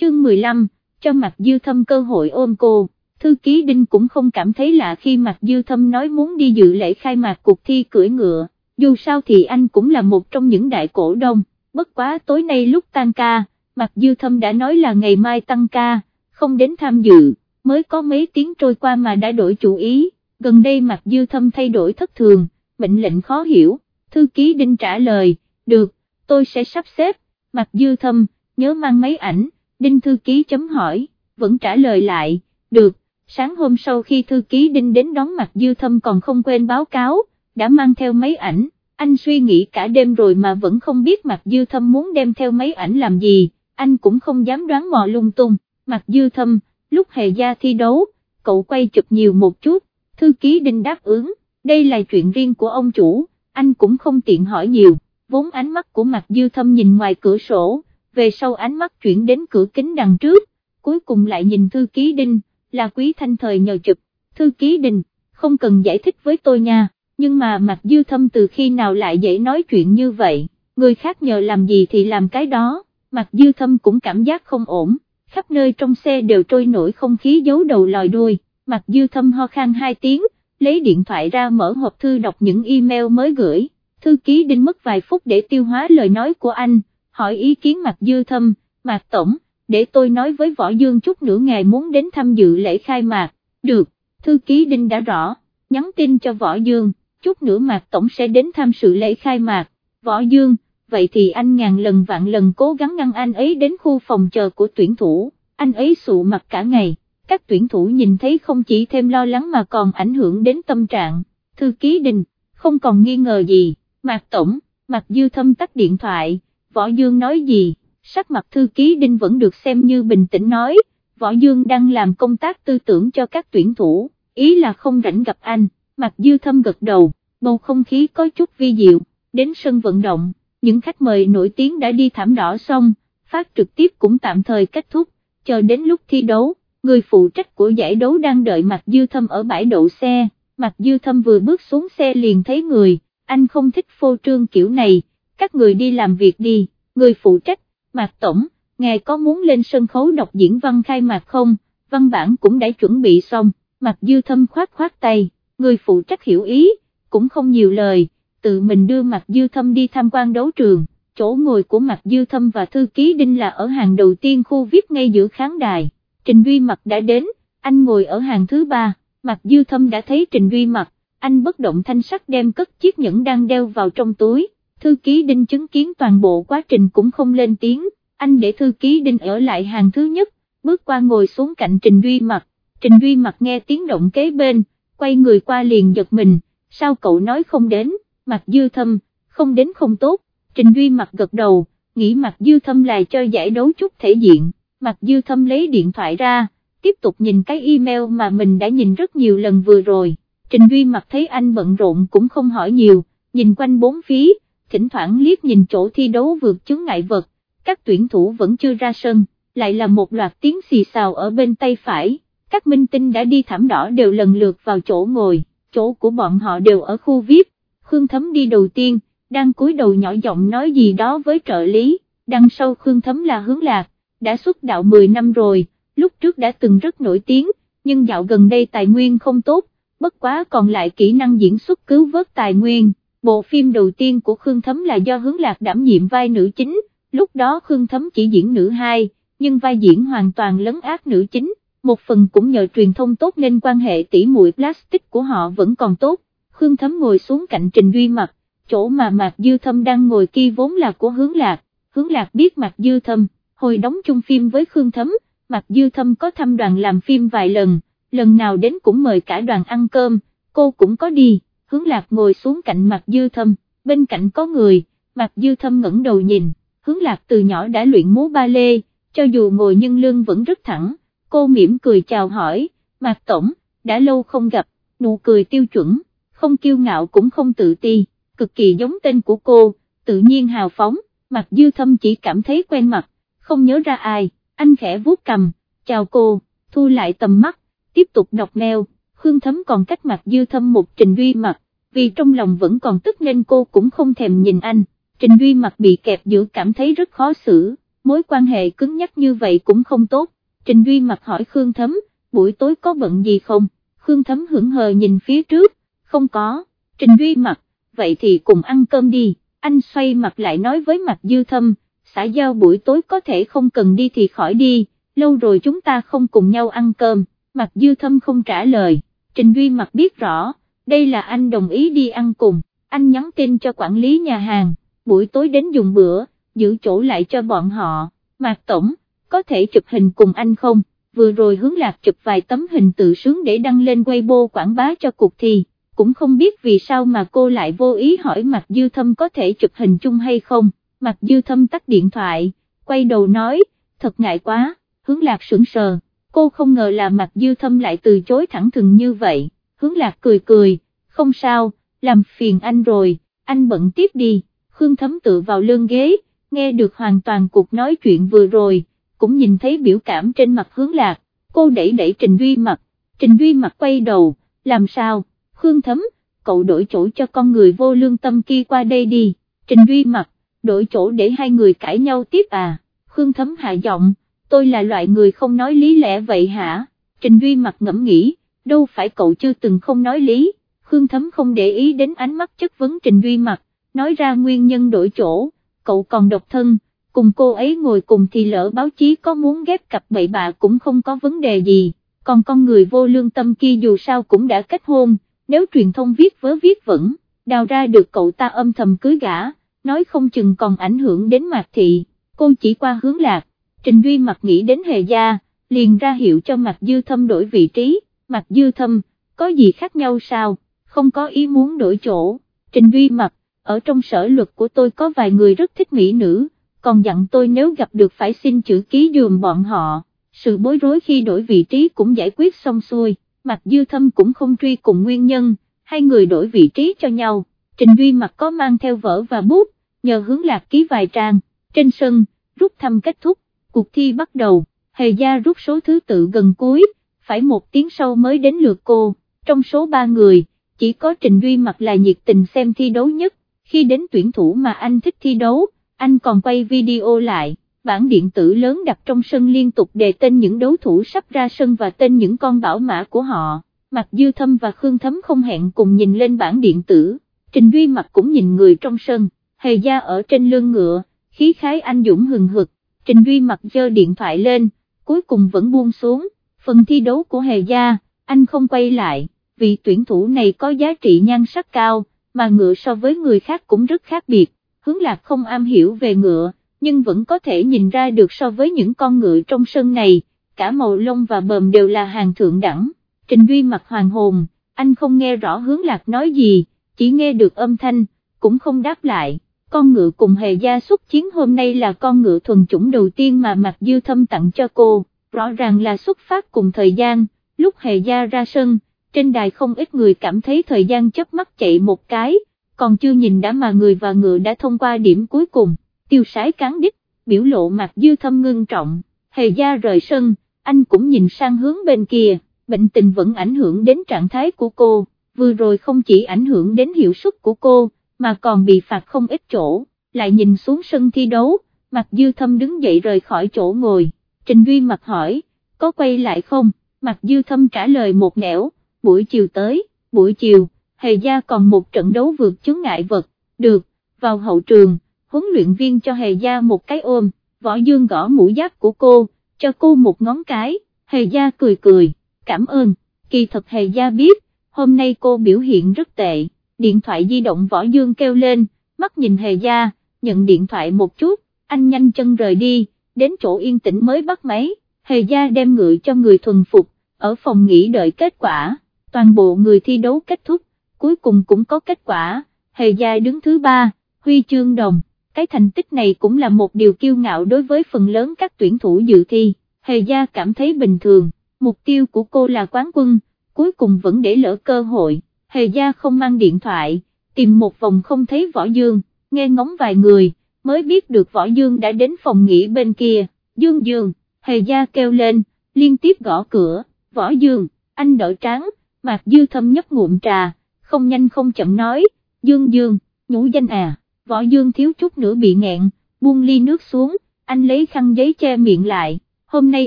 chương 15, cho Mạc Dư Thâm cơ hội ôm cô, thư ký Đinh cũng không cảm thấy lạ khi Mạc Dư Thâm nói muốn đi dự lễ khai mạc cuộc thi cưỡi ngựa, dù sao thì anh cũng là một trong những đại cổ đông, bất quá tối nay lúc tan ca, Mạc Dư Thâm đã nói là ngày mai tăng ca, không đến tham dự, mới có mấy tiếng trôi qua mà đã đổi chủ ý, gần đây Mạc Dư Thâm thay đổi thất thường, mệnh lệnh khó hiểu, thư ký Đinh trả lời, được, tôi sẽ sắp xếp, Mạc Dư Thâm, nhớ mang mấy ảnh, Đinh thư ký chấm hỏi, vẫn trả lời lại, được, sáng hôm sau khi thư ký Đinh đến đón mặt Dư Thâm còn không quên báo cáo, đã mang theo mấy ảnh, anh suy nghĩ cả đêm rồi mà vẫn không biết mặt Dư Thâm muốn đem theo mấy ảnh làm gì, anh cũng không dám đoán mò lung tung, Mặt Dư Thâm, lúc hề gia thi đấu, cậu quay chụp nhiều một chút, thư ký Đinh đáp ứng, đây là chuyện riêng của ông chủ, anh cũng không tiện hỏi nhiều, vốn ánh mắt của mặt Dư Thâm nhìn ngoài cửa sổ, về sau ánh mắt chuyển đến cửa kính đằng trước, cuối cùng lại nhìn thư ký Đinh, là quý thanh thời nhờ chụp, thư ký Đinh, không cần giải thích với tôi nha, nhưng mà mặt Dư Thâm từ khi nào lại dễ nói chuyện như vậy, người khác nhờ làm gì thì làm cái đó, mặt Dư Thâm cũng cảm giác không ổn, khắp nơi trong xe đều trôi nổi không khí giấu đầu lòi đuôi, mặt Dư Thâm ho khan hai tiếng, lấy điện thoại ra mở hộp thư đọc những email mới gửi, thư ký Đinh mất vài phút để tiêu hóa lời nói của anh, hỏi ý kiến Mạc Dư Thâm, Mạc Tổng, để tôi nói với Võ Dương chút nữa ngày muốn đến tham dự lễ khai mạc, được, thư ký Đinh đã rõ, nhắn tin cho Võ Dương, chút nữa Mạc Tổng sẽ đến tham sự lễ khai mạc, Võ Dương, vậy thì anh ngàn lần vạn lần cố gắng ngăn anh ấy đến khu phòng chờ của tuyển thủ, anh ấy sụ mặt cả ngày, các tuyển thủ nhìn thấy không chỉ thêm lo lắng mà còn ảnh hưởng đến tâm trạng, thư ký Đinh, không còn nghi ngờ gì, Mạc Tổng, Mạc Dư Thâm tắt điện thoại, Võ Dương nói gì, sắc mặt thư ký Đinh vẫn được xem như bình tĩnh nói, Võ Dương đang làm công tác tư tưởng cho các tuyển thủ, ý là không rảnh gặp anh, mặt Dư Thâm gật đầu, bầu không khí có chút vi diệu, đến sân vận động, những khách mời nổi tiếng đã đi thảm đỏ xong, phát trực tiếp cũng tạm thời kết thúc, chờ đến lúc thi đấu, người phụ trách của giải đấu đang đợi mặt Dư Thâm ở bãi đậu xe, mặt Dư Thâm vừa bước xuống xe liền thấy người, anh không thích phô trương kiểu này, các người đi làm việc đi, người phụ trách, Mạc Tổng, ngài có muốn lên sân khấu đọc diễn văn khai mạc không, văn bản cũng đã chuẩn bị xong, Mạc Dư Thâm khoát khoát tay, người phụ trách hiểu ý, cũng không nhiều lời, tự mình đưa Mạc Dư Thâm đi tham quan đấu trường, chỗ ngồi của Mạc Dư Thâm và thư ký Đinh là ở hàng đầu tiên khu VIP ngay giữa khán đài, Trình Duy Mặc đã đến, anh ngồi ở hàng thứ ba, Mạc Dư Thâm đã thấy Trình Duy Mặc, anh bất động thanh sắc đem cất chiếc nhẫn đang đeo vào trong túi thư ký Đinh chứng kiến toàn bộ quá trình cũng không lên tiếng, anh để thư ký Đinh ở lại hàng thứ nhất, bước qua ngồi xuống cạnh Trình Duy Mặc, Trình Duy Mặc nghe tiếng động kế bên, quay người qua liền giật mình, sao cậu nói không đến, Mặc Dư Thâm, không đến không tốt, Trình Duy Mặc gật đầu, nghĩ Mặc Dư Thâm là cho giải đấu chút thể diện, Mặc Dư Thâm lấy điện thoại ra, tiếp tục nhìn cái email mà mình đã nhìn rất nhiều lần vừa rồi, Trình Duy Mặc thấy anh bận rộn cũng không hỏi nhiều, nhìn quanh bốn phía, thỉnh thoảng liếc nhìn chỗ thi đấu vượt chướng ngại vật, các tuyển thủ vẫn chưa ra sân, lại là một loạt tiếng xì xào ở bên tay phải, các minh tinh đã đi thảm đỏ đều lần lượt vào chỗ ngồi, chỗ của bọn họ đều ở khu VIP, Khương Thấm đi đầu tiên, đang cúi đầu nhỏ giọng nói gì đó với trợ lý, đằng sau Khương Thấm là hướng lạc, đã xuất đạo 10 năm rồi, lúc trước đã từng rất nổi tiếng, nhưng dạo gần đây tài nguyên không tốt, bất quá còn lại kỹ năng diễn xuất cứu vớt tài nguyên bộ phim đầu tiên của Khương Thấm là do hướng lạc đảm nhiệm vai nữ chính, lúc đó Khương Thấm chỉ diễn nữ hai, nhưng vai diễn hoàn toàn lấn át nữ chính, một phần cũng nhờ truyền thông tốt nên quan hệ tỉ muội plastic của họ vẫn còn tốt, Khương Thấm ngồi xuống cạnh Trình Duy Mặc, chỗ mà Mạc Dư Thâm đang ngồi kia vốn là của hướng lạc, hướng lạc biết Mạc Dư Thâm, hồi đóng chung phim với Khương Thấm, Mạc Dư Thâm có thăm đoàn làm phim vài lần, lần nào đến cũng mời cả đoàn ăn cơm, cô cũng có đi hướng lạc ngồi xuống cạnh mặt dư thâm, bên cạnh có người, mặt dư thâm ngẩng đầu nhìn, hướng lạc từ nhỏ đã luyện múa ba lê, cho dù ngồi nhưng lưng vẫn rất thẳng, cô mỉm cười chào hỏi, mặt tổng, đã lâu không gặp, nụ cười tiêu chuẩn, không kiêu ngạo cũng không tự ti, cực kỳ giống tên của cô, tự nhiên hào phóng, mặt dư thâm chỉ cảm thấy quen mặt, không nhớ ra ai, anh khẽ vuốt cầm, chào cô, thu lại tầm mắt, tiếp tục đọc mail. Khương Thấm còn cách mặt dư thâm một Trình Duy mặt, vì trong lòng vẫn còn tức nên cô cũng không thèm nhìn anh, Trình Duy mặt bị kẹp giữa cảm thấy rất khó xử, mối quan hệ cứng nhắc như vậy cũng không tốt, Trình Duy mặt hỏi Khương Thấm, buổi tối có bận gì không, Khương Thấm hững hờ nhìn phía trước, không có, Trình Duy mặt, vậy thì cùng ăn cơm đi, anh xoay mặt lại nói với mặt dư thâm, xã giao buổi tối có thể không cần đi thì khỏi đi, lâu rồi chúng ta không cùng nhau ăn cơm, mặt dư thâm không trả lời, Trình Duy mặt biết rõ, đây là anh đồng ý đi ăn cùng, anh nhắn tin cho quản lý nhà hàng, buổi tối đến dùng bữa, giữ chỗ lại cho bọn họ, Mạc Tổng, có thể chụp hình cùng anh không, vừa rồi hướng lạc chụp vài tấm hình tự sướng để đăng lên Weibo quảng bá cho cuộc thi, cũng không biết vì sao mà cô lại vô ý hỏi Mạc Dư Thâm có thể chụp hình chung hay không, Mạc Dư Thâm tắt điện thoại, quay đầu nói, thật ngại quá, hướng lạc sững sờ, cô không ngờ là mặt Dư Thâm lại từ chối thẳng thừng như vậy, hướng lạc cười cười, không sao, làm phiền anh rồi, anh bận tiếp đi, Khương Thấm tự vào lưng ghế, nghe được hoàn toàn cuộc nói chuyện vừa rồi, cũng nhìn thấy biểu cảm trên mặt hướng lạc, cô đẩy đẩy Trình Duy mặt, Trình Duy mặt quay đầu, làm sao, Khương Thấm, cậu đổi chỗ cho con người vô lương tâm kia qua đây đi, Trình Duy mặt, đổi chỗ để hai người cãi nhau tiếp à, Khương Thấm hạ giọng, tôi là loại người không nói lý lẽ vậy hả, Trình Duy mặt ngẫm nghĩ, đâu phải cậu chưa từng không nói lý, Khương Thấm không để ý đến ánh mắt chất vấn Trình Duy mặt, nói ra nguyên nhân đổi chỗ, cậu còn độc thân, cùng cô ấy ngồi cùng thì lỡ báo chí có muốn ghép cặp bậy bạ cũng không có vấn đề gì, còn con người vô lương tâm kia dù sao cũng đã kết hôn, nếu truyền thông viết vớ viết vẫn đào ra được cậu ta âm thầm cưới gã, nói không chừng còn ảnh hưởng đến Mạc Thị, cô chỉ qua hướng lạc, Trình Duy mặt nghĩ đến hề gia, liền ra hiệu cho Mạc Dư Thâm đổi vị trí, Mạc Dư Thâm, có gì khác nhau sao, không có ý muốn đổi chỗ, Trình Duy mặt, ở trong sở luật của tôi có vài người rất thích mỹ nữ, còn dặn tôi nếu gặp được phải xin chữ ký dùm bọn họ, sự bối rối khi đổi vị trí cũng giải quyết xong xuôi, mặt dư thâm cũng không truy cùng nguyên nhân, hai người đổi vị trí cho nhau, Trình Duy mặt có mang theo vở và bút, nhờ hướng lạc ký vài trang, trên sân, rút thăm kết thúc, cuộc thi bắt đầu, hề gia rút số thứ tự gần cuối, phải một tiếng sau mới đến lượt cô, trong số ba người, chỉ có Trình Duy mặt là nhiệt tình xem thi đấu nhất, khi đến tuyển thủ mà anh thích thi đấu, anh còn quay video lại, bản điện tử lớn đặt trong sân liên tục đề tên những đấu thủ sắp ra sân và tên những con bảo mã của họ, Mặt Dư Thâm và Khương Thấm không hẹn cùng nhìn lên bản điện tử, Trình Duy Mặt cũng nhìn người trong sân, hề gia ở trên lưng ngựa, khí khái anh dũng hừng hực, Trình Duy Mặt giơ điện thoại lên, cuối cùng vẫn buông xuống, phần thi đấu của hề gia, anh không quay lại, vì tuyển thủ này có giá trị nhan sắc cao, mà ngựa so với người khác cũng rất khác biệt, hướng lạc không am hiểu về ngựa, nhưng vẫn có thể nhìn ra được so với những con ngựa trong sân này, cả màu lông và bờm đều là hàng thượng đẳng, Trình Duy mặt hoàng hồn, anh không nghe rõ hướng lạc nói gì, chỉ nghe được âm thanh, cũng không đáp lại. Con ngựa cùng hề gia xuất chiến hôm nay là con ngựa thuần chủng đầu tiên mà Mạc Dư Thâm tặng cho cô, rõ ràng là xuất phát cùng thời gian, lúc hề gia ra sân, trên đài không ít người cảm thấy thời gian chớp mắt chạy một cái, còn chưa nhìn đã mà người và ngựa đã thông qua điểm cuối cùng, tiêu sái cán đích, biểu lộ mạc dư thâm ngưng trọng, hề gia rời sân, anh cũng nhìn sang hướng bên kia, bệnh tình vẫn ảnh hưởng đến trạng thái của cô, vừa rồi không chỉ ảnh hưởng đến hiệu suất của cô, mà còn bị phạt không ít chỗ, lại nhìn xuống sân thi đấu, mặt dư thâm đứng dậy rời khỏi chỗ ngồi, Trình Duy mặt hỏi, có quay lại không, mặt dư thâm trả lời một nẻo, buổi chiều tới, buổi chiều, hề gia còn một trận đấu vượt chướng ngại vật, được, vào hậu trường, huấn luyện viên cho hề gia một cái ôm, võ dương gõ mũ giáp của cô, cho cô một ngón cái, hề gia cười cười, cảm ơn, kỳ thật hề gia biết, hôm nay cô biểu hiện rất tệ, điện thoại di động võ dương kêu lên, mắt nhìn hề gia, nhận điện thoại một chút, anh nhanh chân rời đi, đến chỗ yên tĩnh mới bắt máy, hề gia đem ngựa cho người thuần phục, ở phòng nghỉ đợi kết quả toàn bộ người thi đấu kết thúc, cuối cùng cũng có kết quả, hề gia đứng thứ ba, huy chương đồng, cái thành tích này cũng là một điều kiêu ngạo đối với phần lớn các tuyển thủ dự thi, hề gia cảm thấy bình thường, mục tiêu của cô là quán quân, cuối cùng vẫn để lỡ cơ hội, hề gia không mang điện thoại, tìm một vòng không thấy võ dương, nghe ngóng vài người, mới biết được võ dương đã đến phòng nghỉ bên kia, dương dương, hề gia kêu lên, liên tiếp gõ cửa, võ dương, anh đỡ tráng, Mạc Dư Thâm nhấp ngụm trà, không nhanh không chậm nói, Dương Dương, nhũ danh à, võ Dương thiếu chút nữa bị nghẹn, buông ly nước xuống, anh lấy khăn giấy che miệng lại, hôm nay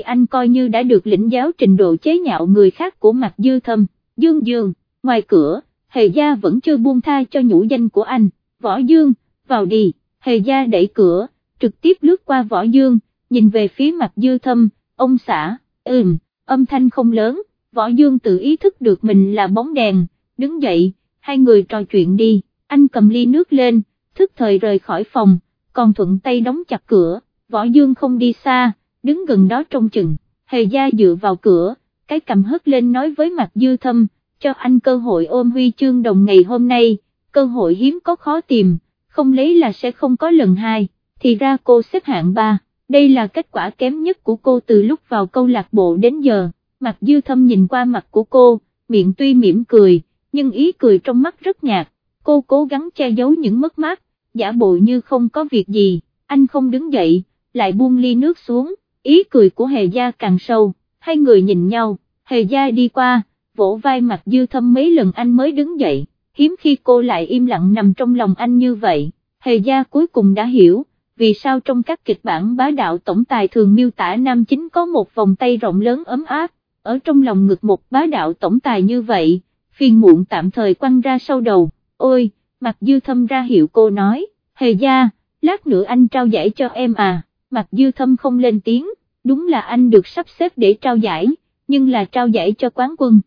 anh coi như đã được lĩnh giáo trình độ chế nhạo người khác của Mạc dư thâm, dương dương, ngoài cửa, hề gia vẫn chưa buông tha cho nhũ danh của anh, võ dương, vào đi, hề gia đẩy cửa, trực tiếp lướt qua võ dương, nhìn về phía mặt dư thâm, ông xã, ừm, âm thanh không lớn, võ dương tự ý thức được mình là bóng đèn, đứng dậy, hai người trò chuyện đi, anh cầm ly nước lên, thức thời rời khỏi phòng, còn thuận tay đóng chặt cửa, võ dương không đi xa, đứng gần đó trông chừng, hề gia dựa vào cửa, cái cầm hất lên nói với mặt dư thâm, cho anh cơ hội ôm huy chương đồng ngày hôm nay, cơ hội hiếm có khó tìm, không lấy là sẽ không có lần hai, thì ra cô xếp hạng ba, đây là kết quả kém nhất của cô từ lúc vào câu lạc bộ đến giờ, mặt dư thâm nhìn qua mặt của cô, miệng tuy mỉm cười, nhưng ý cười trong mắt rất nhạt, cô cố gắng che giấu những mất mát, giả bộ như không có việc gì, anh không đứng dậy, lại buông ly nước xuống, ý cười của hề gia càng sâu, hai người nhìn nhau, hề gia đi qua, vỗ vai mặt dư thâm mấy lần anh mới đứng dậy, hiếm khi cô lại im lặng nằm trong lòng anh như vậy, hề gia cuối cùng đã hiểu, vì sao trong các kịch bản bá đạo tổng tài thường miêu tả nam chính có một vòng tay rộng lớn ấm áp, ở trong lòng ngực một bá đạo tổng tài như vậy, phiền muộn tạm thời quăng ra sau đầu, ôi, mặt dư thâm ra hiệu cô nói, hề gia, lát nữa anh trao giải cho em à, mặt dư thâm không lên tiếng, đúng là anh được sắp xếp để trao giải, nhưng là trao giải cho quán quân.